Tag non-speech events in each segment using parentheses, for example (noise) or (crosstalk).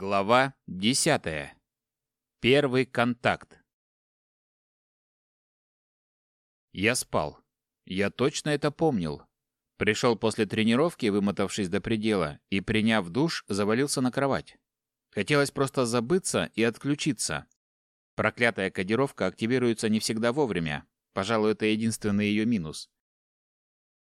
Глава 10. Первый контакт. Я спал. Я точно это помнил. Пришел после тренировки, вымотавшись до предела, и, приняв душ, завалился на кровать. Хотелось просто забыться и отключиться. Проклятая кодировка активируется не всегда вовремя. Пожалуй, это единственный ее минус.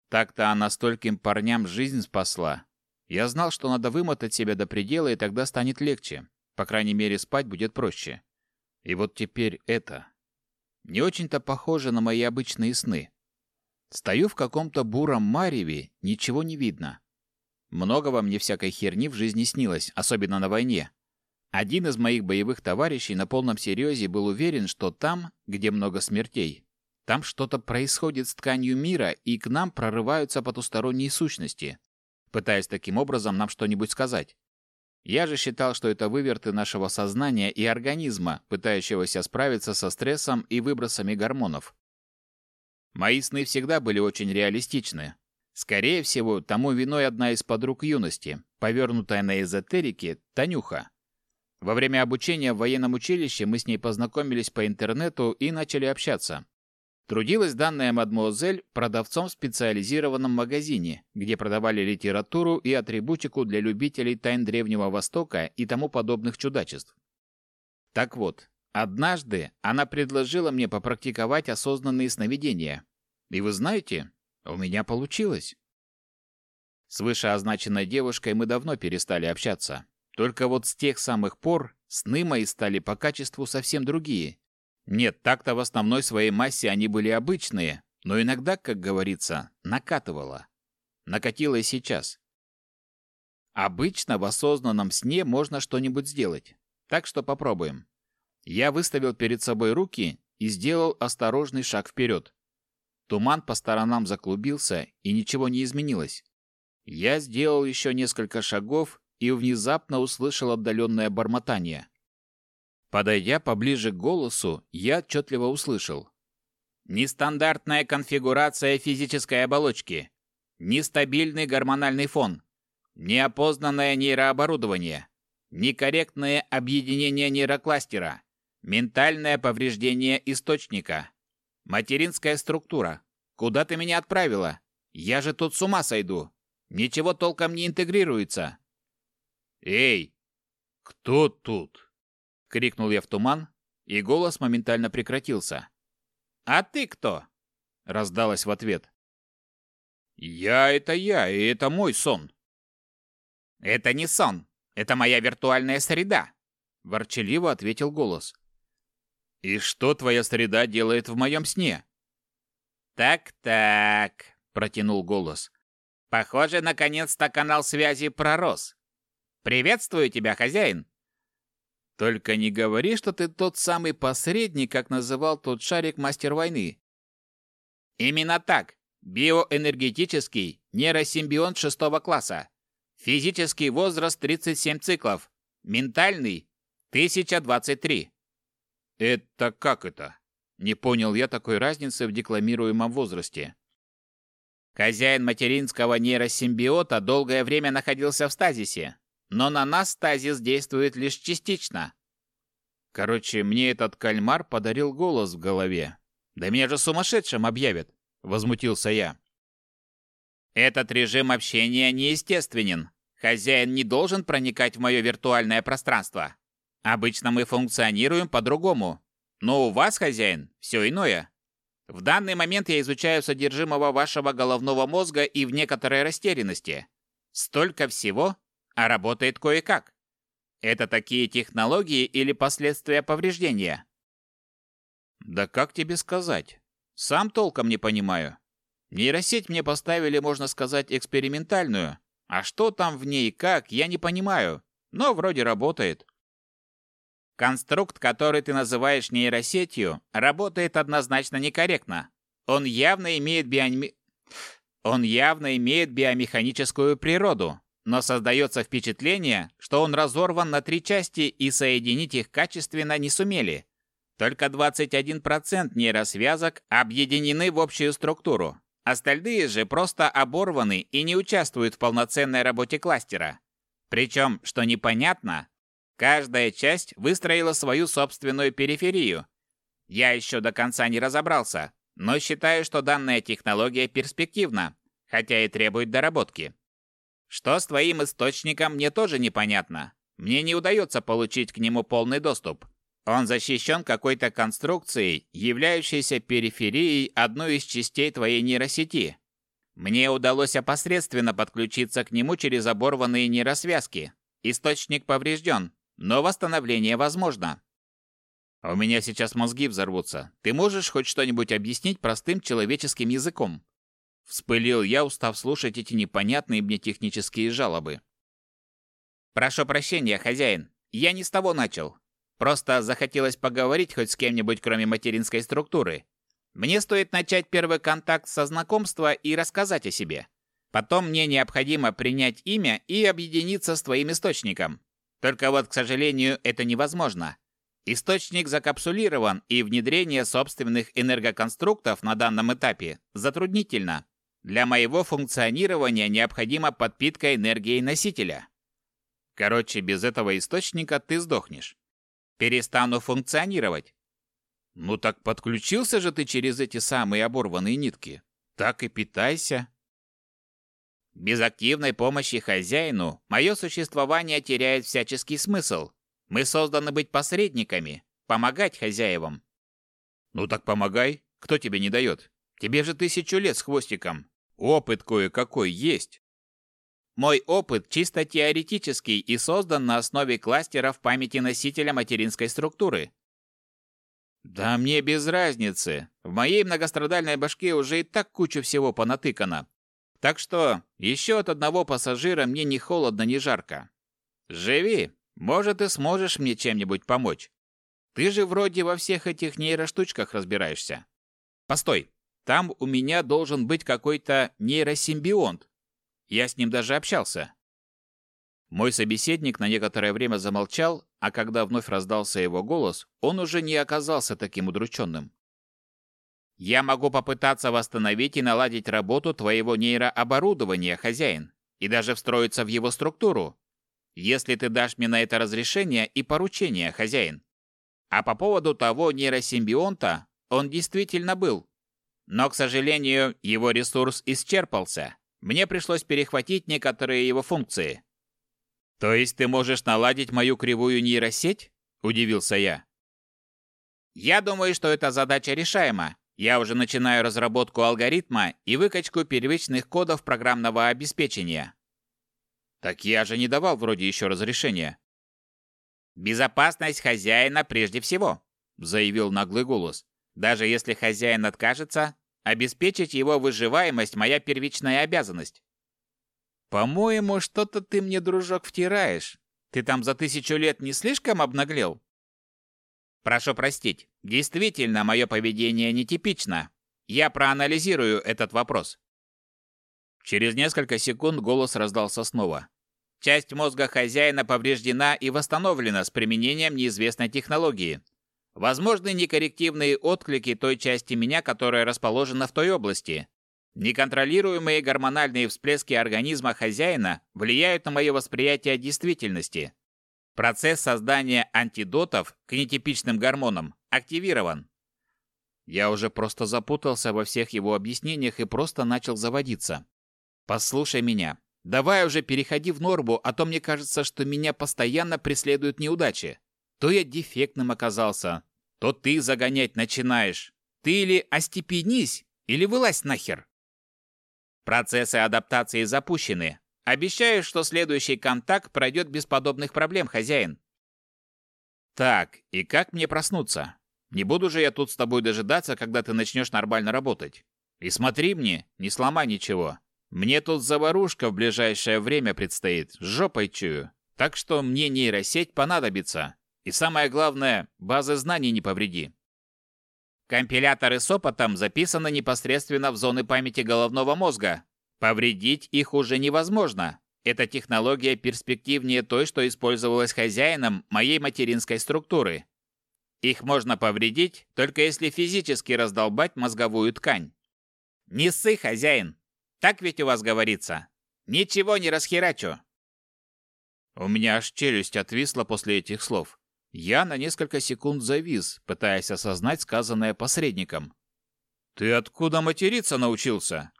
Так-то она стольким парням жизнь спасла, я знал, что надо вымотать себя до предела, и тогда станет легче. По крайней мере, спать будет проще. И вот теперь это. Не очень-то похоже на мои обычные сны. Стою в каком-то буром мареве, ничего не видно. Много во мне всякой херни в жизни снилось, особенно на войне. Один из моих боевых товарищей на полном серьезе был уверен, что там, где много смертей, там что-то происходит с тканью мира, и к нам прорываются потусторонние сущности пытаясь таким образом нам что-нибудь сказать. Я же считал, что это выверты нашего сознания и организма, пытающегося справиться со стрессом и выбросами гормонов. Мои сны всегда были очень реалистичны. Скорее всего, тому виной одна из подруг юности, повернутая на эзотерике, Танюха. Во время обучения в военном училище мы с ней познакомились по интернету и начали общаться. Трудилась данная мадмуазель продавцом в специализированном магазине, где продавали литературу и атрибутику для любителей тайн Древнего Востока и тому подобных чудачеств. Так вот, однажды она предложила мне попрактиковать осознанные сновидения. И вы знаете, у меня получилось. С вышеозначенной девушкой мы давно перестали общаться. Только вот с тех самых пор сны мои стали по качеству совсем другие, нет, так-то в основной своей массе они были обычные, но иногда, как говорится, накатывало. Накатило и сейчас. Обычно в осознанном сне можно что-нибудь сделать. Так что попробуем. Я выставил перед собой руки и сделал осторожный шаг вперед. Туман по сторонам заклубился, и ничего не изменилось. Я сделал еще несколько шагов и внезапно услышал отдаленное бормотание. Подойдя поближе к голосу, я отчетливо услышал. Нестандартная конфигурация физической оболочки. Нестабильный гормональный фон. Неопознанное нейрооборудование. Некорректное объединение нейрокластера. Ментальное повреждение источника. Материнская структура. Куда ты меня отправила? Я же тут с ума сойду. Ничего толком не интегрируется. Эй, кто тут? Крикнул я в туман, и голос моментально прекратился. А ты кто? раздалось в ответ. Я это я, и это мой сон. Это не сон, это моя виртуальная среда, ворчаливо ответил голос. И что твоя среда делает в моем сне? Так-так, протянул голос. Похоже, наконец-то канал связи пророс. Приветствую тебя, хозяин. Только не говори, что ты тот самый посредник, как называл тот шарик мастер войны. Именно так. Биоэнергетический нейросимбионт шестого класса. Физический возраст 37 циклов. Ментальный 1023. Это как это? Не понял я такой разницы в декламируемом возрасте. Хозяин материнского нейросимбиота долгое время находился в стазисе, но на нас стазис действует лишь частично. Короче, мне этот кальмар подарил голос в голове. Да меня же сумасшедшим объявят, возмутился я. Этот режим общения неестественен. Хозяин не должен проникать в мое виртуальное пространство. Обычно мы функционируем по-другому. Но у вас, хозяин, все иное. В данный момент я изучаю содержимого вашего головного мозга и в некоторой растерянности. Столько всего, а работает кое-как. Это такие технологии или последствия повреждения? Да как тебе сказать? Сам толком не понимаю. Нейросеть мне поставили, можно сказать, экспериментальную. А что там в ней и как, я не понимаю. Но вроде работает. Конструкт, который ты называешь нейросетью, работает однозначно некорректно. Он явно имеет биоми... Он явно имеет биомеханическую природу, но создается впечатление, что он разорван на три части и соединить их качественно не сумели. Только 21% нейросвязок объединены в общую структуру. Остальные же просто оборваны и не участвуют в полноценной работе кластера. Причем, что непонятно, Каждая часть выстроила свою собственную периферию. Я еще до конца не разобрался, но считаю, что данная технология перспективна, хотя и требует доработки. Что с твоим источником, мне тоже непонятно. Мне не удается получить к нему полный доступ. Он защищен какой-то конструкцией, являющейся периферией одной из частей твоей нейросети. Мне удалось опосредственно подключиться к нему через оборванные нейросвязки. Источник поврежден, но восстановление возможно. У меня сейчас мозги взорвутся. Ты можешь хоть что-нибудь объяснить простым человеческим языком? Вспылил я, устав слушать эти непонятные мне технические жалобы. Прошу прощения, хозяин. Я не с того начал. Просто захотелось поговорить хоть с кем-нибудь, кроме материнской структуры. Мне стоит начать первый контакт со знакомства и рассказать о себе. Потом мне необходимо принять имя и объединиться с твоим источником. Только вот, к сожалению, это невозможно. Источник закапсулирован, и внедрение собственных энергоконструктов на данном этапе затруднительно. Для моего функционирования необходима подпитка энергией носителя. Короче, без этого источника ты сдохнешь. Перестану функционировать. Ну так подключился же ты через эти самые оборванные нитки. Так и питайся. Без активной помощи хозяину мое существование теряет всяческий смысл. Мы созданы быть посредниками, помогать хозяевам. Ну так помогай. Кто тебе не дает? Тебе же тысячу лет с хвостиком. Опыт кое-какой есть. Мой опыт чисто теоретический и создан на основе кластеров памяти носителя материнской структуры. Да мне без разницы. В моей многострадальной башке уже и так кучу всего понатыкано. Так что еще от одного пассажира мне ни холодно, ни жарко. Живи, может, ты сможешь мне чем-нибудь помочь. Ты же вроде во всех этих нейроштучках разбираешься. Постой, там у меня должен быть какой-то нейросимбионт. Я с ним даже общался. Мой собеседник на некоторое время замолчал, а когда вновь раздался его голос, он уже не оказался таким удрученным. Я могу попытаться восстановить и наладить работу твоего нейрооборудования, хозяин, и даже встроиться в его структуру, если ты дашь мне на это разрешение и поручение, хозяин. А по поводу того нейросимбионта, он действительно был. Но, к сожалению, его ресурс исчерпался. Мне пришлось перехватить некоторые его функции. То есть ты можешь наладить мою кривую нейросеть? Удивился я. Я думаю, что эта задача решаема, я уже начинаю разработку алгоритма и выкачку первичных кодов программного обеспечения. Так я же не давал вроде еще разрешения. Безопасность хозяина прежде всего, заявил наглый голос. Даже если хозяин откажется, обеспечить его выживаемость моя первичная обязанность. По-моему, что-то ты мне, дружок, втираешь. Ты там за тысячу лет не слишком обнаглел? Прошу простить. Действительно, мое поведение нетипично. Я проанализирую этот вопрос. Через несколько секунд голос раздался снова. Часть мозга хозяина повреждена и восстановлена с применением неизвестной технологии. Возможны некоррективные отклики той части меня, которая расположена в той области. Неконтролируемые гормональные всплески организма хозяина влияют на мое восприятие действительности. Процесс создания антидотов к нетипичным гормонам активирован. Я уже просто запутался во всех его объяснениях и просто начал заводиться. Послушай меня. Давай уже переходи в норму, а то мне кажется, что меня постоянно преследуют неудачи. То я дефектным оказался, то ты загонять начинаешь. Ты или остепенись, или вылазь нахер. Процессы адаптации запущены. Обещаю, что следующий контакт пройдет без подобных проблем, хозяин. Так, и как мне проснуться? Не буду же я тут с тобой дожидаться, когда ты начнешь нормально работать. И смотри мне, не сломай ничего. Мне тут заварушка в ближайшее время предстоит, с жопой чую. Так что мне нейросеть понадобится. И самое главное, базы знаний не повреди. Компиляторы с опытом записаны непосредственно в зоны памяти головного мозга, Повредить их уже невозможно. Эта технология перспективнее той, что использовалась хозяином моей материнской структуры. Их можно повредить, только если физически раздолбать мозговую ткань. Не ссы, хозяин. Так ведь у вас говорится. Ничего не расхерачу. У меня аж челюсть отвисла после этих слов. Я на несколько секунд завис, пытаясь осознать сказанное посредником. «Ты откуда материться научился?»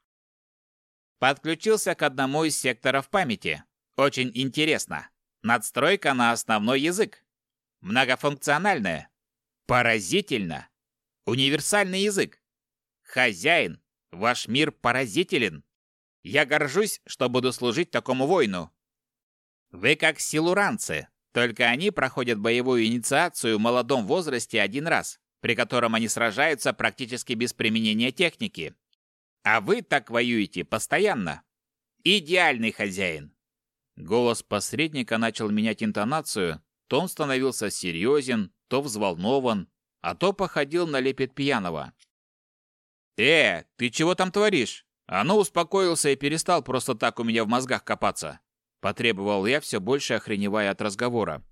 Подключился к одному из секторов памяти. Очень интересно. Надстройка на основной язык. Многофункциональная. Поразительно. Универсальный язык. Хозяин, ваш мир поразителен. Я горжусь, что буду служить такому воину. Вы как силуранцы, только они проходят боевую инициацию в молодом возрасте один раз, при котором они сражаются практически без применения техники. А вы так воюете постоянно. Идеальный хозяин. Голос посредника начал менять интонацию, то он становился серьезен, то взволнован, а то походил на лепет пьяного. «Э, ты чего там творишь? А ну, успокоился и перестал просто так у меня в мозгах копаться!» Потребовал я, все больше охреневая от разговора.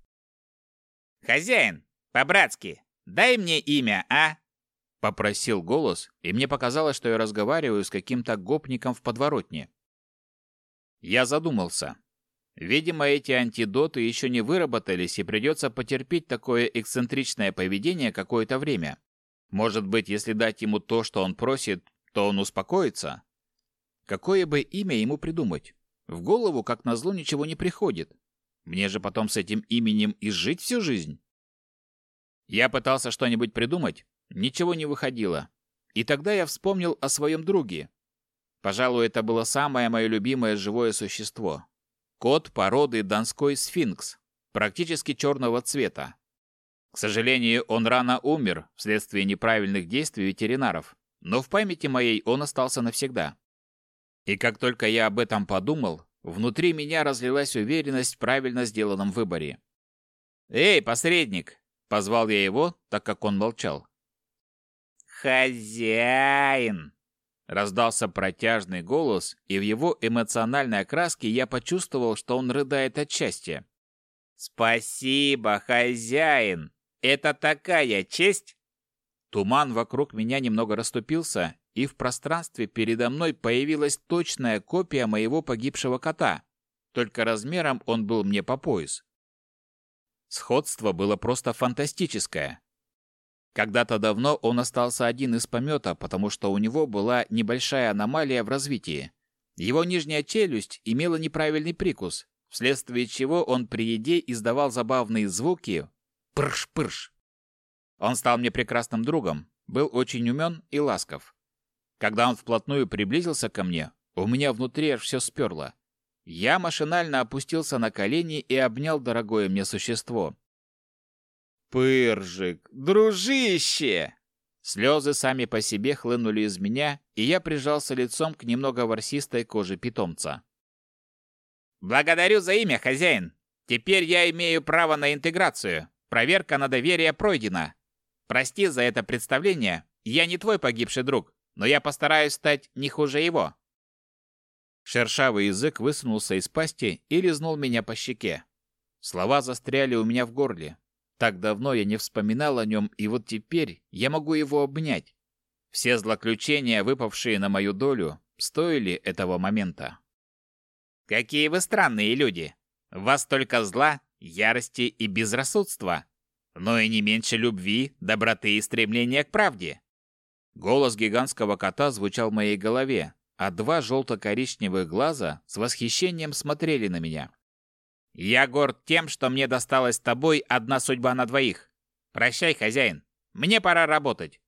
«Хозяин, по-братски, дай мне имя, а?» Попросил голос, и мне показалось, что я разговариваю с каким-то гопником в подворотне. Я задумался. Видимо, эти антидоты еще не выработались, и придется потерпеть такое эксцентричное поведение какое-то время. Может быть, если дать ему то, что он просит, то он успокоится? Какое бы имя ему придумать? В голову, как назло, ничего не приходит. Мне же потом с этим именем и жить всю жизнь. Я пытался что-нибудь придумать, ничего не выходило. И тогда я вспомнил о своем друге. Пожалуй, это было самое мое любимое живое существо. Кот породы донской сфинкс, практически черного цвета. К сожалению, он рано умер вследствие неправильных действий ветеринаров, но в памяти моей он остался навсегда. И как только я об этом подумал, внутри меня разлилась уверенность в правильно сделанном выборе. «Эй, посредник!» — позвал я его, так как он молчал. «Хозяин!» Раздался протяжный голос, и в его эмоциональной окраске я почувствовал, что он рыдает от счастья. «Спасибо, хозяин! Это такая честь!» Туман вокруг меня немного расступился, и в пространстве передо мной появилась точная копия моего погибшего кота, только размером он был мне по пояс. Сходство было просто фантастическое. Когда-то давно он остался один из помета, потому что у него была небольшая аномалия в развитии. Его нижняя челюсть имела неправильный прикус, вследствие чего он при еде издавал забавные звуки «пырш-пырш». Он стал мне прекрасным другом, был очень умен и ласков. Когда он вплотную приблизился ко мне, у меня внутри аж все сперло. Я машинально опустился на колени и обнял дорогое мне существо. «Пыржик, дружище!» Слезы сами по себе хлынули из меня, и я прижался лицом к немного ворсистой коже питомца. «Благодарю за имя, хозяин. Теперь я имею право на интеграцию. Проверка на доверие пройдена. Прости за это представление. Я не твой погибший друг, но я постараюсь стать не хуже его». Шершавый язык высунулся из пасти и лизнул меня по щеке. Слова застряли у меня в горле, так давно я не вспоминал о нем, и вот теперь я могу его обнять. Все злоключения, выпавшие на мою долю, стоили этого момента. «Какие вы странные люди! Вас только зла, ярости и безрассудства, но и не меньше любви, доброты и стремления к правде!» Голос гигантского кота звучал в моей голове, а два желто-коричневых глаза с восхищением смотрели на меня. Я горд тем, что мне досталась тобой одна судьба на двоих. Прощай, хозяин. Мне пора работать.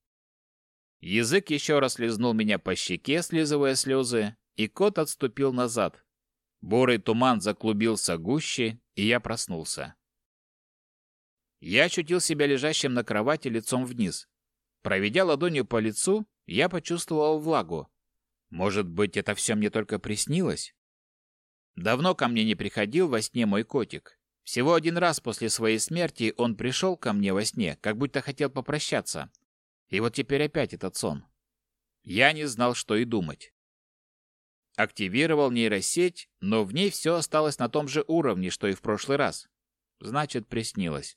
Язык еще раз лизнул меня по щеке, слизывая слезы, и кот отступил назад. Бурый туман заклубился гуще, и я проснулся. Я ощутил себя лежащим на кровати лицом вниз. Проведя ладонью по лицу, я почувствовал влагу. Может быть, это все мне только приснилось? Давно ко мне не приходил во сне мой котик. Всего один раз после своей смерти он пришел ко мне во сне, как будто хотел попрощаться. И вот теперь опять этот сон. Я не знал, что и думать. Активировал нейросеть, но в ней все осталось на том же уровне, что и в прошлый раз. Значит, приснилось.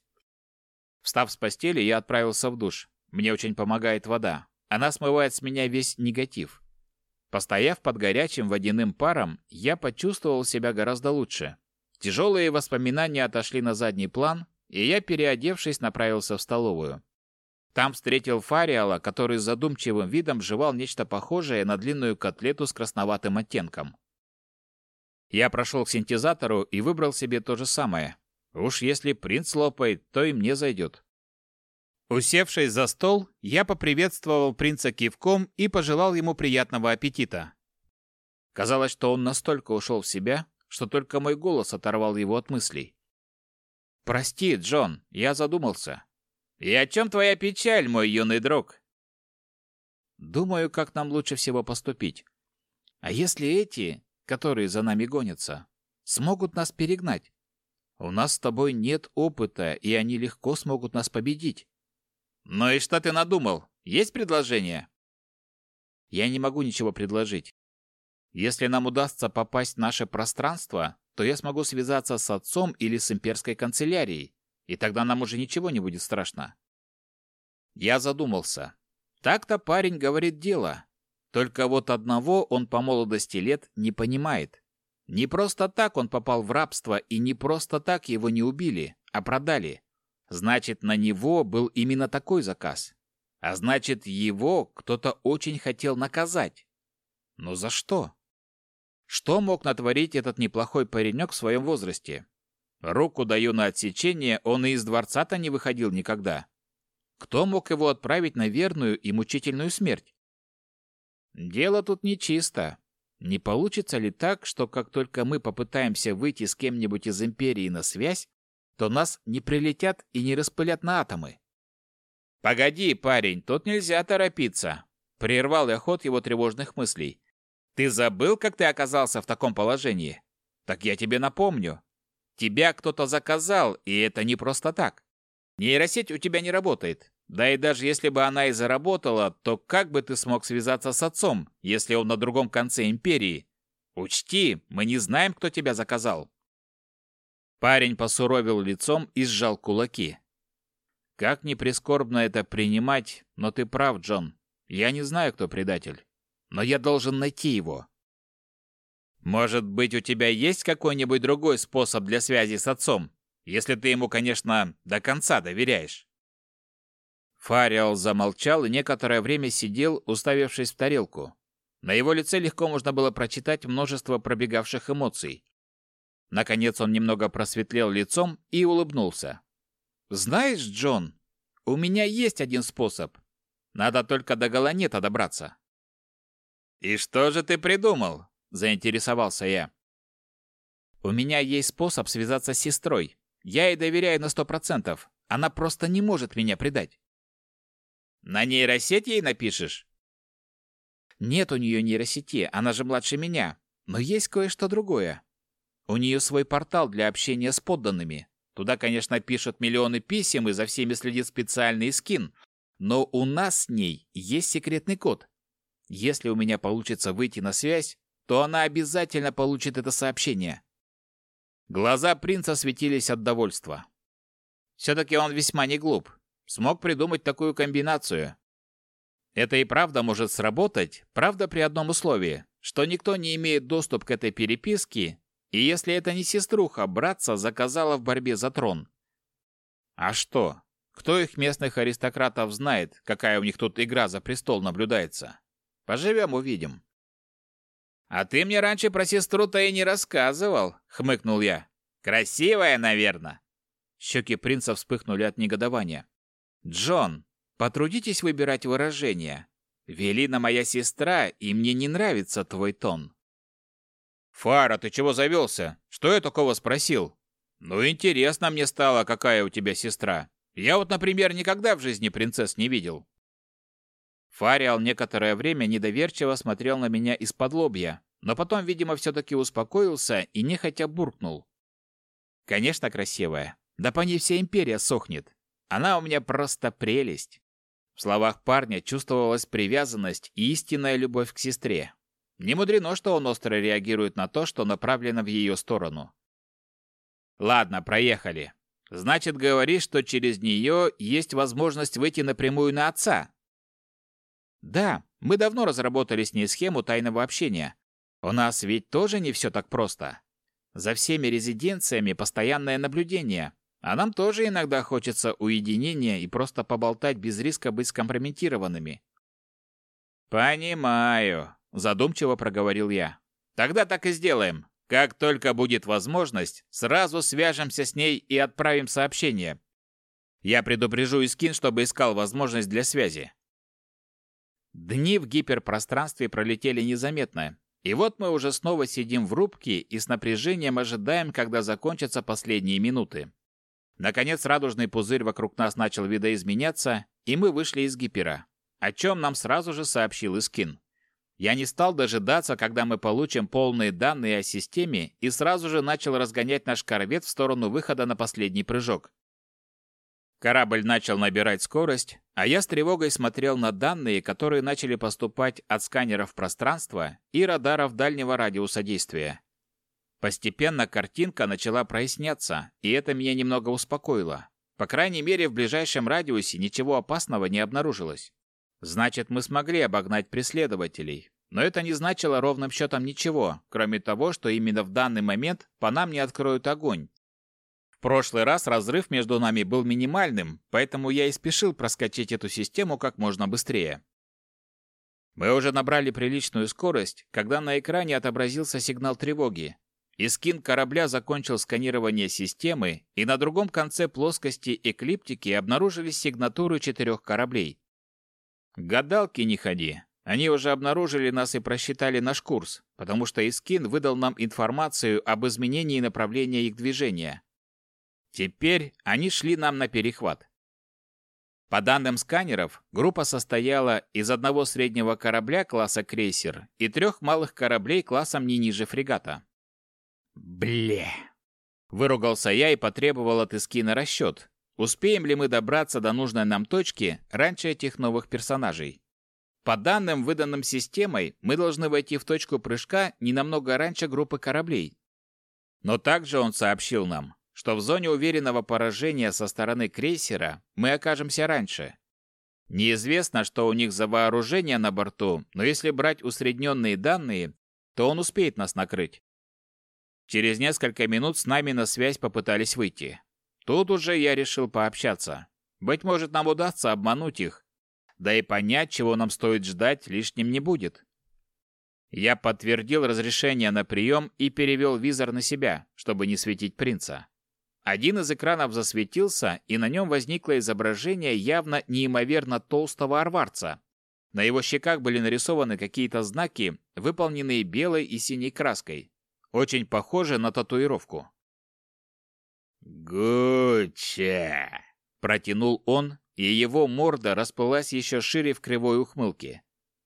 Встав с постели, я отправился в душ. Мне очень помогает вода. Она смывает с меня весь негатив. Постояв под горячим водяным паром, я почувствовал себя гораздо лучше. Тяжелые воспоминания отошли на задний план, и я, переодевшись, направился в столовую. Там встретил Фариала, который с задумчивым видом жевал нечто похожее на длинную котлету с красноватым оттенком. Я прошел к синтезатору и выбрал себе то же самое. Уж если принц лопает, то и мне зайдет. Усевшись за стол, я поприветствовал принца кивком и пожелал ему приятного аппетита. Казалось, что он настолько ушел в себя, что только мой голос оторвал его от мыслей. «Прости, Джон, я задумался». «И о чем твоя печаль, мой юный друг?» «Думаю, как нам лучше всего поступить. А если эти, которые за нами гонятся, смогут нас перегнать? У нас с тобой нет опыта, и они легко смогут нас победить. «Ну и что ты надумал? Есть предложение?» «Я не могу ничего предложить. Если нам удастся попасть в наше пространство, то я смогу связаться с отцом или с имперской канцелярией, и тогда нам уже ничего не будет страшно». Я задумался. Так-то парень говорит дело. Только вот одного он по молодости лет не понимает. Не просто так он попал в рабство, и не просто так его не убили, а продали. Значит, на него был именно такой заказ. А значит, его кто-то очень хотел наказать. Но за что? Что мог натворить этот неплохой паренек в своем возрасте? Руку даю на отсечение, он и из дворца-то не выходил никогда. Кто мог его отправить на верную и мучительную смерть? Дело тут нечисто. Не получится ли так, что как только мы попытаемся выйти с кем-нибудь из Империи на связь, то нас не прилетят и не распылят на атомы. «Погоди, парень, тут нельзя торопиться», — прервал я ход его тревожных мыслей. «Ты забыл, как ты оказался в таком положении? Так я тебе напомню. Тебя кто-то заказал, и это не просто так. Нейросеть у тебя не работает. Да и даже если бы она и заработала, то как бы ты смог связаться с отцом, если он на другом конце империи? Учти, мы не знаем, кто тебя заказал. Парень посуровил лицом и сжал кулаки. Как ни прискорбно это принимать, но ты прав, Джон. Я не знаю, кто предатель. Но я должен найти его. Может быть, у тебя есть какой-нибудь другой способ для связи с отцом, если ты ему, конечно, до конца доверяешь? Фариал замолчал и некоторое время сидел, уставившись в тарелку. На его лице легко можно было прочитать множество пробегавших эмоций. Наконец он немного просветлел лицом и улыбнулся. «Знаешь, Джон, у меня есть один способ. Надо только до Галанета добраться». «И что же ты придумал?» – заинтересовался я. «У меня есть способ связаться с сестрой. Я ей доверяю на сто процентов. Она просто не может меня предать». «На нейросеть ей напишешь?» «Нет у нее нейросети, она же младше меня. Но есть кое-что другое. У нее свой портал для общения с подданными. Туда, конечно, пишут миллионы писем и за всеми следит специальный скин. Но у нас с ней есть секретный код. Если у меня получится выйти на связь, то она обязательно получит это сообщение. Глаза принца светились от довольства. Все-таки он весьма не глуп. Смог придумать такую комбинацию. Это и правда может сработать, правда при одном условии, что никто не имеет доступ к этой переписке и если это не сеструха, братца заказала в борьбе за трон. А что? Кто их местных аристократов знает, какая у них тут игра за престол наблюдается? Поживем, увидим. А ты мне раньше про сестру-то и не рассказывал, хмыкнул я. Красивая, наверное. Щеки принца вспыхнули от негодования. Джон, потрудитесь выбирать выражения. Велина моя сестра, и мне не нравится твой тон. «Фара, ты чего завелся? Что я такого спросил?» «Ну, интересно мне стало, какая у тебя сестра. Я вот, например, никогда в жизни принцесс не видел». Фариал некоторое время недоверчиво смотрел на меня из-под лобья, но потом, видимо, все-таки успокоился и нехотя буркнул. «Конечно, красивая. Да по ней вся империя сохнет. Она у меня просто прелесть». В словах парня чувствовалась привязанность и истинная любовь к сестре. Не мудрено, что он остро реагирует на то, что направлено в ее сторону. Ладно, проехали. Значит, говоришь, что через нее есть возможность выйти напрямую на отца? Да, мы давно разработали с ней схему тайного общения. У нас ведь тоже не все так просто. За всеми резиденциями постоянное наблюдение, а нам тоже иногда хочется уединения и просто поболтать без риска быть скомпрометированными. «Понимаю», — задумчиво проговорил я. «Тогда так и сделаем. Как только будет возможность, сразу свяжемся с ней и отправим сообщение. Я предупрежу Искин, чтобы искал возможность для связи. Дни в гиперпространстве пролетели незаметно, и вот мы уже снова сидим в рубке и с напряжением ожидаем, когда закончатся последние минуты. Наконец радужный пузырь вокруг нас начал видоизменяться, и мы вышли из гипера, о чем нам сразу же сообщил Искин. Я не стал дожидаться, когда мы получим полные данные о системе, и сразу же начал разгонять наш корвет в сторону выхода на последний прыжок. Корабль начал набирать скорость, а я с тревогой смотрел на данные, которые начали поступать от сканеров пространства и радаров дальнего радиуса действия. Постепенно картинка начала проясняться, и это меня немного успокоило. По крайней мере, в ближайшем радиусе ничего опасного не обнаружилось. Значит, мы смогли обогнать преследователей. Но это не значило ровным счетом ничего, кроме того, что именно в данный момент по нам не откроют огонь, прошлый раз разрыв между нами был минимальным, поэтому я и спешил проскочить эту систему как можно быстрее. Мы уже набрали приличную скорость, когда на экране отобразился сигнал тревоги. Искин корабля закончил сканирование системы, и на другом конце плоскости эклиптики обнаружились сигнатуры четырех кораблей. Гадалки не ходи. Они уже обнаружили нас и просчитали наш курс, потому что Искин выдал нам информацию об изменении направления их движения. Теперь они шли нам на перехват. По данным сканеров, группа состояла из одного среднего корабля класса крейсер и трех малых кораблей классом не ниже фрегата. Бле! Выругался я и потребовал от Искина расчет. Успеем ли мы добраться до нужной нам точки раньше этих новых персонажей? По данным, выданным системой, мы должны войти в точку прыжка не намного раньше группы кораблей. Но также он сообщил нам, что в зоне уверенного поражения со стороны крейсера мы окажемся раньше. Неизвестно, что у них за вооружение на борту, но если брать усредненные данные, то он успеет нас накрыть. Через несколько минут с нами на связь попытались выйти. Тут уже я решил пообщаться. Быть может, нам удастся обмануть их. Да и понять, чего нам стоит ждать, лишним не будет. Я подтвердил разрешение на прием и перевел визор на себя, чтобы не светить принца. Один из экранов засветился, и на нем возникло изображение явно неимоверно толстого арварца. На его щеках были нарисованы какие-то знаки, выполненные белой и синей краской. Очень похоже на татуировку. «Гучча!» – протянул он, и его морда расплылась еще шире в кривой ухмылке.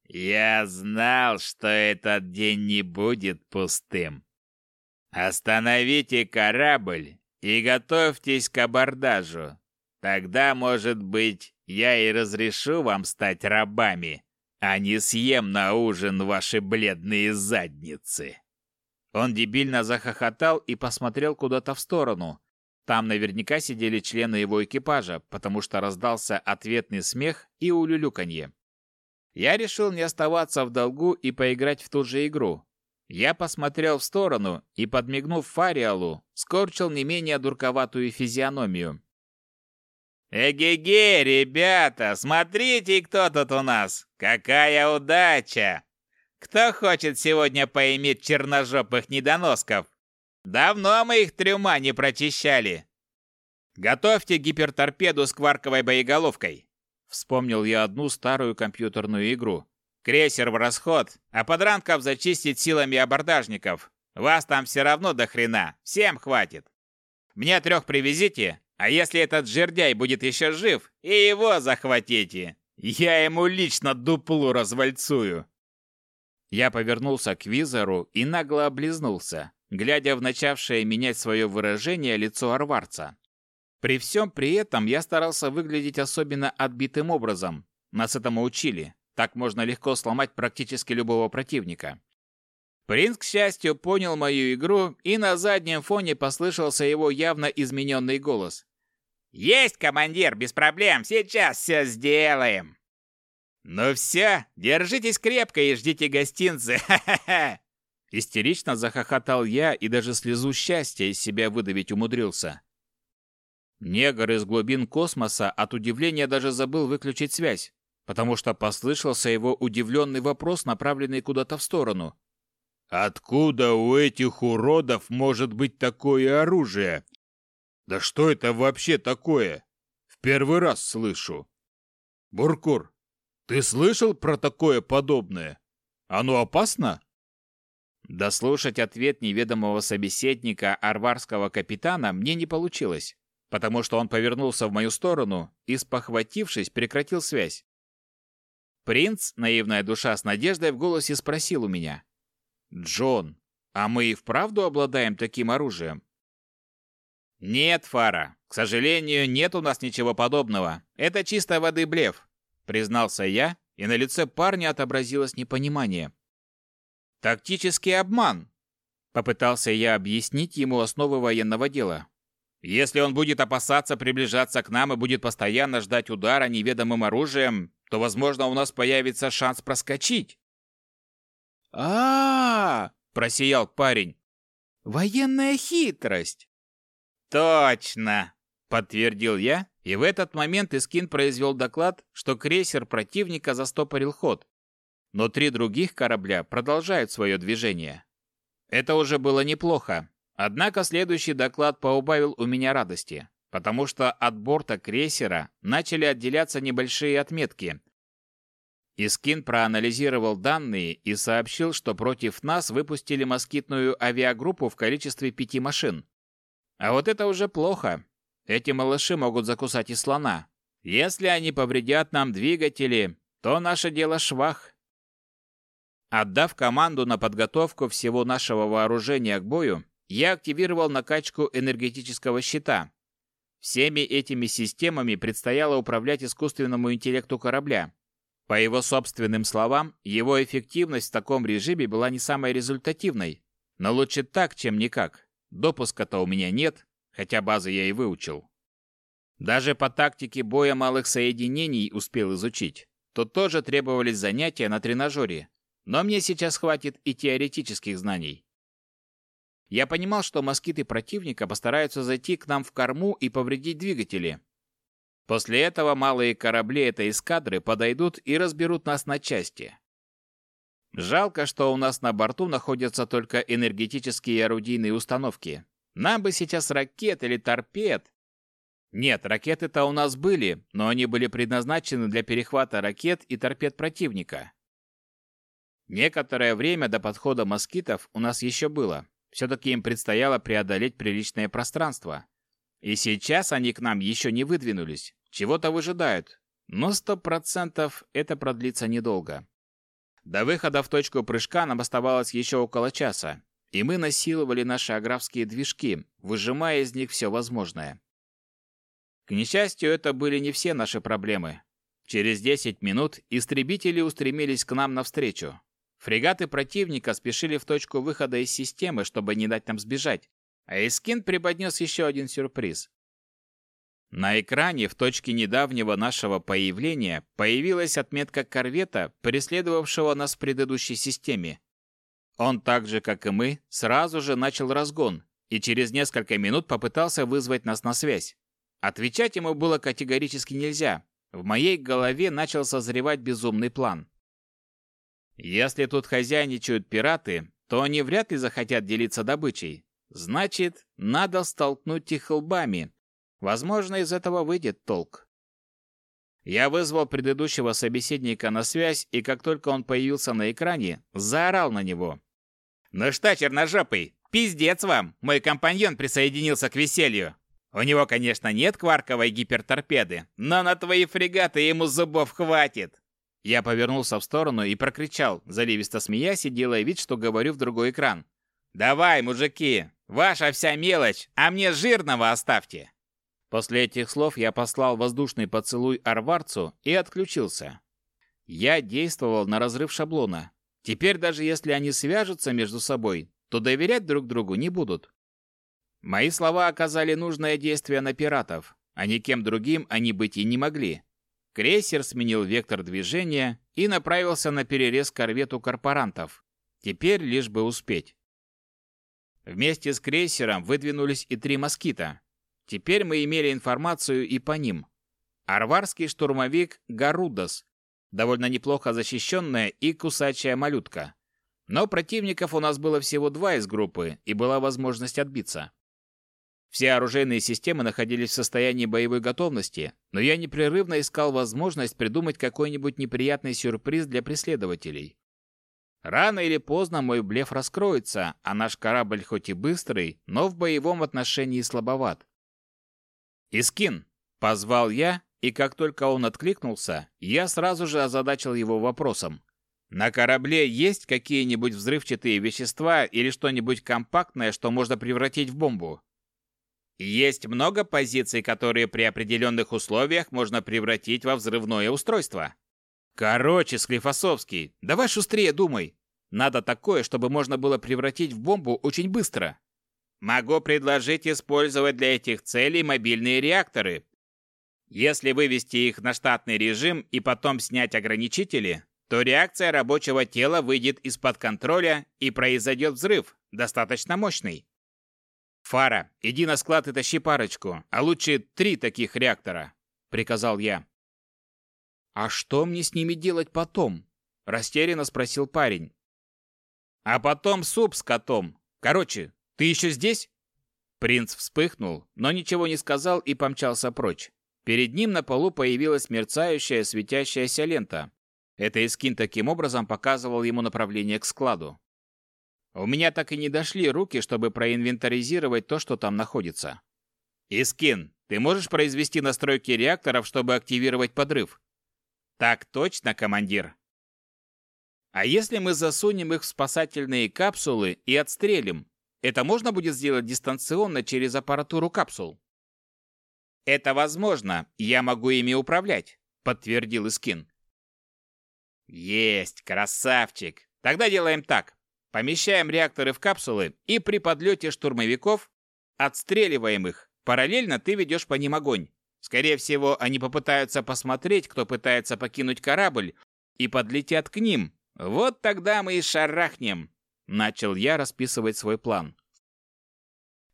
«Я знал, что этот день не будет пустым. Остановите корабль и готовьтесь к абордажу. Тогда, может быть, я и разрешу вам стать рабами, а не съем на ужин ваши бледные задницы». Он дебильно захохотал и посмотрел куда-то в сторону. Там наверняка сидели члены его экипажа, потому что раздался ответный смех и улюлюканье. Я решил не оставаться в долгу и поиграть в ту же игру, я посмотрел в сторону и, подмигнув Фариалу, скорчил не менее дурковатую физиономию. «Эге-ге, ребята, смотрите, кто тут у нас! Какая удача! Кто хочет сегодня поиметь черножопых недоносков? Давно мы их трюма не прочищали!» «Готовьте гиперторпеду с кварковой боеголовкой!» Вспомнил я одну старую компьютерную игру. Крейсер в расход, а подранков зачистить силами абордажников. Вас там все равно до хрена, всем хватит. Мне трех привезите, а если этот жердяй будет еще жив, и его захватите. Я ему лично дуплу развальцую. Я повернулся к визору и нагло облизнулся, глядя в начавшее менять свое выражение лицо арварца. При всем при этом я старался выглядеть особенно отбитым образом. Нас этому учили. Так можно легко сломать практически любого противника. Принц, к счастью, понял мою игру, и на заднем фоне послышался его явно измененный голос. «Есть, командир, без проблем, сейчас все сделаем!» «Ну все, держитесь крепко и ждите гостинцы, (laughs) ха-ха-ха!» Истерично захохотал я и даже слезу счастья из себя выдавить умудрился. Негр из глубин космоса от удивления даже забыл выключить связь, потому что послышался его удивленный вопрос, направленный куда-то в сторону. «Откуда у этих уродов может быть такое оружие? Да что это вообще такое? В первый раз слышу. Буркур, ты слышал про такое подобное? Оно опасно?» Дослушать ответ неведомого собеседника арварского капитана мне не получилось, потому что он повернулся в мою сторону и, спохватившись, прекратил связь. Принц, наивная душа с надеждой в голосе, спросил у меня. «Джон, а мы и вправду обладаем таким оружием?» «Нет, Фара, к сожалению, нет у нас ничего подобного. Это чистой воды блеф», признался я, и на лице парня отобразилось непонимание. «Тактический обман», попытался я объяснить ему основы военного дела. «Если он будет опасаться приближаться к нам и будет постоянно ждать удара неведомым оружием, то, возможно, у нас появится шанс проскочить. а, -а, -а просиял парень. «Военная хитрость!» «Точно!» — подтвердил я, и в этот момент Искин произвел доклад, что крейсер противника застопорил ход, но три других корабля продолжают свое движение. Это уже было неплохо, однако следующий доклад поубавил у меня радости потому что от борта крейсера начали отделяться небольшие отметки. Искин проанализировал данные и сообщил, что против нас выпустили москитную авиагруппу в количестве пяти машин. А вот это уже плохо. Эти малыши могут закусать и слона. Если они повредят нам двигатели, то наше дело швах. Отдав команду на подготовку всего нашего вооружения к бою, я активировал накачку энергетического щита, Всеми этими системами предстояло управлять искусственному интеллекту корабля. По его собственным словам, его эффективность в таком режиме была не самой результативной. Но лучше так, чем никак. Допуска-то у меня нет, хотя базы я и выучил. Даже по тактике боя малых соединений успел изучить. Тут тоже требовались занятия на тренажере. Но мне сейчас хватит и теоретических знаний. Я понимал, что москиты противника постараются зайти к нам в корму и повредить двигатели. После этого малые корабли этой эскадры подойдут и разберут нас на части. Жалко, что у нас на борту находятся только энергетические орудийные установки. Нам бы сейчас ракет или торпед. Нет, ракеты-то у нас были, но они были предназначены для перехвата ракет и торпед противника. Некоторое время до подхода москитов у нас еще было, все-таки им предстояло преодолеть приличное пространство. И сейчас они к нам еще не выдвинулись. Чего-то выжидают. Но сто процентов это продлится недолго. До выхода в точку прыжка нам оставалось еще около часа, и мы насиловали наши аграфские движки, выжимая из них все возможное. К несчастью, это были не все наши проблемы. Через 10 минут истребители устремились к нам навстречу. Фрегаты противника спешили в точку выхода из системы, чтобы не дать нам сбежать, а Искин преподнес еще один сюрприз. На экране в точке недавнего нашего появления появилась отметка корвета, преследовавшего нас в предыдущей системе. Он так же, как и мы, сразу же начал разгон и через несколько минут попытался вызвать нас на связь. Отвечать ему было категорически нельзя. В моей голове начал созревать безумный план. Если тут хозяйничают пираты, то они вряд ли захотят делиться добычей. Значит, надо столкнуть их лбами. Возможно, из этого выйдет толк. Я вызвал предыдущего собеседника на связь, и как только он появился на экране, заорал на него. «Ну что, черножопый, пиздец вам! Мой компаньон присоединился к веселью. У него, конечно, нет кварковой гиперторпеды, но на твои фрегаты ему зубов хватит. Я повернулся в сторону и прокричал, заливисто смеясь и делая вид, что говорю в другой экран. «Давай, мужики! Ваша вся мелочь, а мне жирного оставьте!» После этих слов я послал воздушный поцелуй Арварцу и отключился. Я действовал на разрыв шаблона. Теперь даже если они свяжутся между собой, то доверять друг другу не будут. Мои слова оказали нужное действие на пиратов, а никем другим они быть и не могли. Крейсер сменил вектор движения и направился на перерез корвету корпорантов. Теперь лишь бы успеть. Вместе с крейсером выдвинулись и три москита. Теперь мы имели информацию и по ним. Арварский штурмовик Гарудас, довольно неплохо защищенная и кусачая малютка. Но противников у нас было всего два из группы, и была возможность отбиться. Все оружейные системы находились в состоянии боевой готовности, но я непрерывно искал возможность придумать какой-нибудь неприятный сюрприз для преследователей. Рано или поздно мой блеф раскроется, а наш корабль хоть и быстрый, но в боевом отношении слабоват. «Искин!» — позвал я, и как только он откликнулся, я сразу же озадачил его вопросом. «На корабле есть какие-нибудь взрывчатые вещества или что-нибудь компактное, что можно превратить в бомбу?» Есть много позиций, которые при определенных условиях можно превратить во взрывное устройство. Короче, Склифосовский, давай шустрее думай. Надо такое, чтобы можно было превратить в бомбу очень быстро. Могу предложить использовать для этих целей мобильные реакторы. Если вывести их на штатный режим и потом снять ограничители, то реакция рабочего тела выйдет из-под контроля и произойдет взрыв, достаточно мощный. «Фара, иди на склад и тащи парочку, а лучше три таких реактора», — приказал я. «А что мне с ними делать потом?» — растерянно спросил парень. «А потом суп с котом. Короче, ты еще здесь?» Принц вспыхнул, но ничего не сказал и помчался прочь. Перед ним на полу появилась мерцающая, светящаяся лента. Это Искин таким образом показывал ему направление к складу. У меня так и не дошли руки, чтобы проинвентаризировать то, что там находится. Искин, ты можешь произвести настройки реакторов, чтобы активировать подрыв? Так точно, командир. А если мы засунем их в спасательные капсулы и отстрелим, это можно будет сделать дистанционно через аппаратуру капсул? Это возможно, я могу ими управлять, подтвердил Искин. Есть, красавчик. Тогда делаем так. Помещаем реакторы в капсулы и при подлете штурмовиков отстреливаем их. Параллельно ты ведешь по ним огонь. Скорее всего, они попытаются посмотреть, кто пытается покинуть корабль, и подлетят к ним. Вот тогда мы и шарахнем. Начал я расписывать свой план.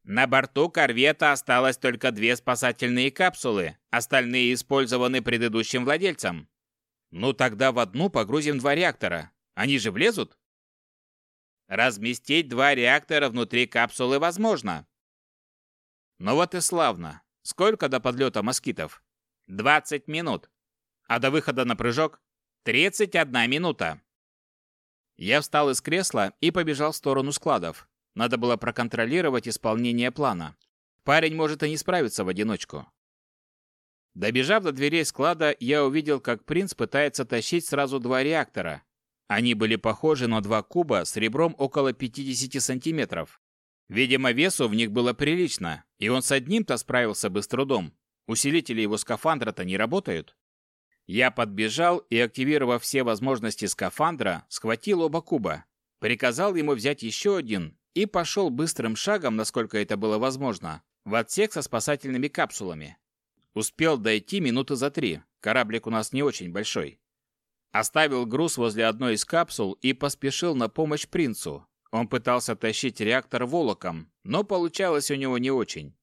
На борту корвета осталось только две спасательные капсулы, остальные использованы предыдущим владельцем. Ну тогда в одну погрузим два реактора. Они же влезут? Разместить два реактора внутри капсулы возможно. Ну вот и славно. Сколько до подлета москитов? 20 минут. А до выхода на прыжок? 31 минута. Я встал из кресла и побежал в сторону складов. Надо было проконтролировать исполнение плана. Парень может и не справиться в одиночку. Добежав до дверей склада, я увидел, как принц пытается тащить сразу два реактора, они были похожи на два куба с ребром около 50 сантиметров. Видимо, весу в них было прилично, и он с одним-то справился бы с трудом. Усилители его скафандра-то не работают. Я подбежал и, активировав все возможности скафандра, схватил оба куба, приказал ему взять еще один и пошел быстрым шагом, насколько это было возможно, в отсек со спасательными капсулами. Успел дойти минуты за три, кораблик у нас не очень большой. Оставил груз возле одной из капсул и поспешил на помощь принцу. Он пытался тащить реактор волоком, но получалось у него не очень.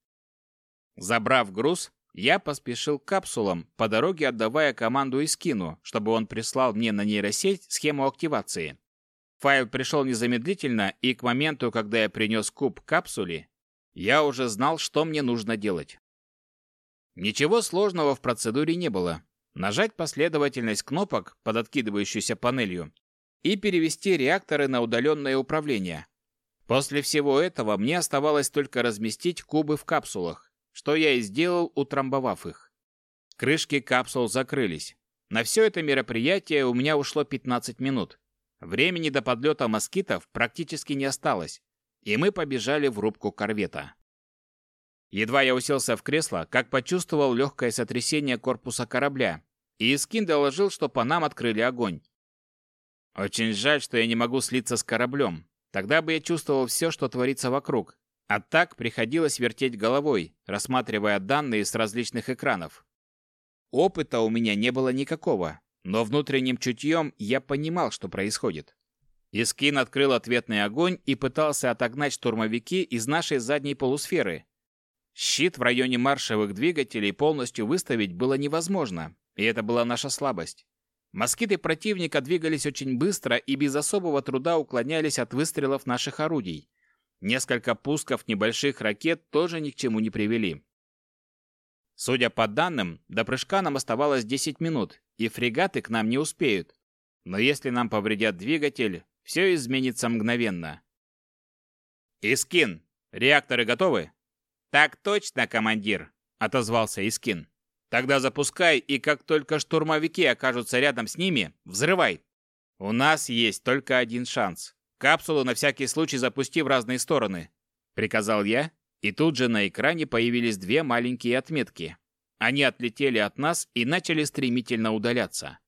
Забрав груз, я поспешил к капсулам, по дороге отдавая команду Искину, чтобы он прислал мне на нейросеть схему активации. Файл пришел незамедлительно, и к моменту, когда я принес куб капсуле, я уже знал, что мне нужно делать. Ничего сложного в процедуре не было нажать последовательность кнопок под откидывающейся панелью и перевести реакторы на удаленное управление. После всего этого мне оставалось только разместить кубы в капсулах, что я и сделал, утрамбовав их. Крышки капсул закрылись. На все это мероприятие у меня ушло 15 минут. Времени до подлета москитов практически не осталось, и мы побежали в рубку корвета. Едва я уселся в кресло, как почувствовал легкое сотрясение корпуса корабля, и Искин доложил, что по нам открыли огонь. Очень жаль, что я не могу слиться с кораблем. Тогда бы я чувствовал все, что творится вокруг. А так приходилось вертеть головой, рассматривая данные с различных экранов. Опыта у меня не было никакого, но внутренним чутьем я понимал, что происходит. Искин открыл ответный огонь и пытался отогнать штурмовики из нашей задней полусферы. Щит в районе маршевых двигателей полностью выставить было невозможно, и это была наша слабость. Москиты противника двигались очень быстро и без особого труда уклонялись от выстрелов наших орудий. Несколько пусков небольших ракет тоже ни к чему не привели. Судя по данным, до прыжка нам оставалось 10 минут, и фрегаты к нам не успеют. Но если нам повредят двигатель, все изменится мгновенно. «Искин, реакторы готовы?» «Так точно, командир», — отозвался Искин. «Тогда запускай, и как только штурмовики окажутся рядом с ними, взрывай. У нас есть только один шанс. Капсулу на всякий случай запусти в разные стороны», — приказал я, и тут же на экране появились две маленькие отметки. Они отлетели от нас и начали стремительно удаляться.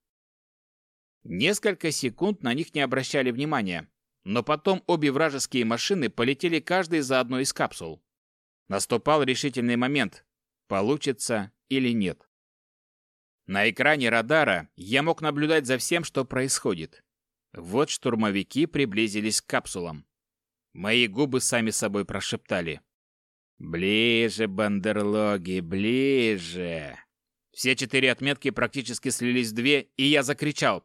Несколько секунд на них не обращали внимания, но потом обе вражеские машины полетели каждый за одной из капсул. Наступал решительный момент, получится или нет. На экране радара я мог наблюдать за всем, что происходит. Вот штурмовики приблизились к капсулам. Мои губы сами собой прошептали. «Ближе, бандерлоги, ближе!» Все четыре отметки практически слились в две, и я закричал.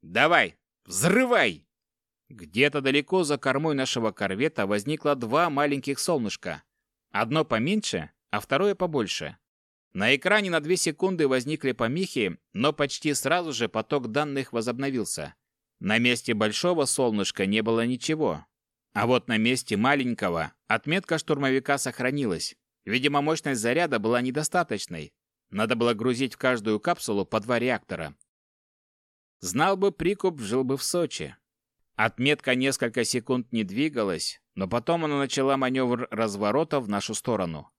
«Давай, взрывай!» Где-то далеко за кормой нашего корвета возникло два маленьких солнышка. Одно поменьше, а второе побольше. На экране на две секунды возникли помехи, но почти сразу же поток данных возобновился. На месте большого солнышка не было ничего. А вот на месте маленького отметка штурмовика сохранилась. Видимо, мощность заряда была недостаточной. Надо было грузить в каждую капсулу по два реактора. Знал бы прикуп, жил бы в Сочи. Отметка несколько секунд не двигалась, но потом она начала маневр разворота в нашу сторону.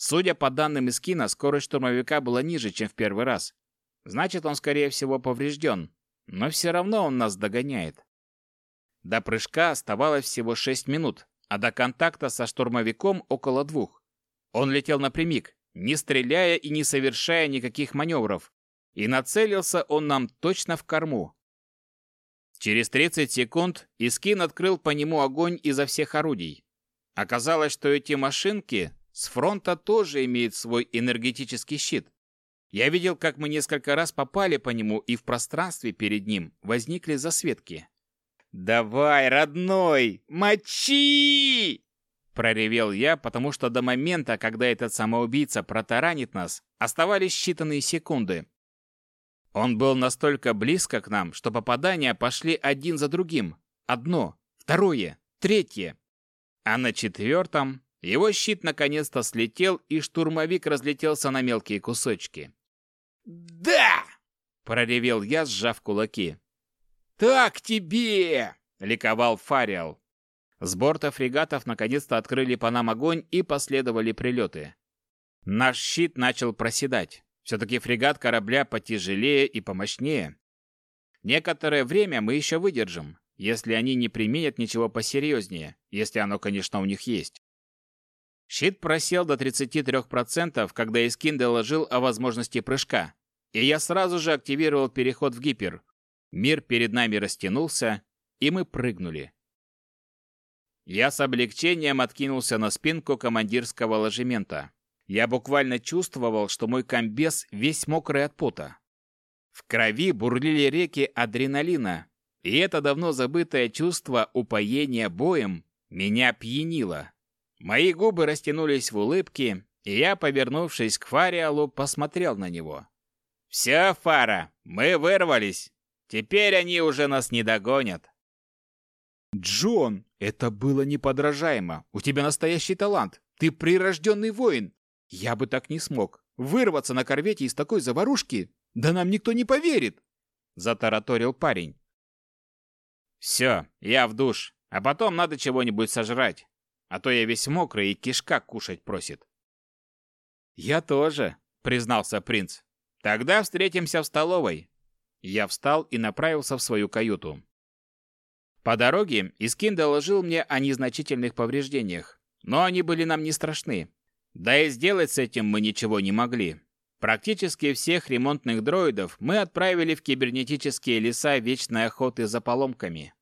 Судя по данным из кино, скорость штурмовика была ниже, чем в первый раз. Значит, он, скорее всего, поврежден. Но все равно он нас догоняет. До прыжка оставалось всего 6 минут, а до контакта со штурмовиком около двух. Он летел напрямик, не стреляя и не совершая никаких маневров. И нацелился он нам точно в корму. Через 30 секунд Искин открыл по нему огонь изо всех орудий. Оказалось, что эти машинки с фронта тоже имеют свой энергетический щит. Я видел, как мы несколько раз попали по нему, и в пространстве перед ним возникли засветки. «Давай, родной, мочи!» Проревел я, потому что до момента, когда этот самоубийца протаранит нас, оставались считанные секунды. Он был настолько близко к нам, что попадания пошли один за другим. Одно, второе, третье. А на четвертом его щит наконец-то слетел, и штурмовик разлетелся на мелкие кусочки. «Да!» – проревел я, сжав кулаки. «Так тебе!» – ликовал Фариал. С борта фрегатов наконец-то открыли по нам огонь и последовали прилеты. Наш щит начал проседать. Все-таки фрегат корабля потяжелее и помощнее. Некоторое время мы еще выдержим, если они не применят ничего посерьезнее, если оно, конечно, у них есть. Щит просел до 33%, когда Искин доложил о возможности прыжка, и я сразу же активировал переход в гипер. Мир перед нами растянулся, и мы прыгнули. Я с облегчением откинулся на спинку командирского ложемента. Я буквально чувствовал, что мой комбез весь мокрый от пота. В крови бурлили реки адреналина, и это давно забытое чувство упоения боем меня пьянило. Мои губы растянулись в улыбке, и я, повернувшись к Фариалу, посмотрел на него. «Все, Фара, мы вырвались. Теперь они уже нас не догонят». «Джон, это было неподражаемо. У тебя настоящий талант. Ты прирожденный воин. Я бы так не смог. Вырваться на корвете из такой заварушки? Да нам никто не поверит!» Затараторил парень. «Все, я в душ. А потом надо чего-нибудь сожрать. А то я весь мокрый и кишка кушать просит». «Я тоже», — признался принц. «Тогда встретимся в столовой». Я встал и направился в свою каюту. По дороге Искин доложил мне о незначительных повреждениях, но они были нам не страшны. Да и сделать с этим мы ничего не могли. Практически всех ремонтных дроидов мы отправили в кибернетические леса вечной охоты за поломками.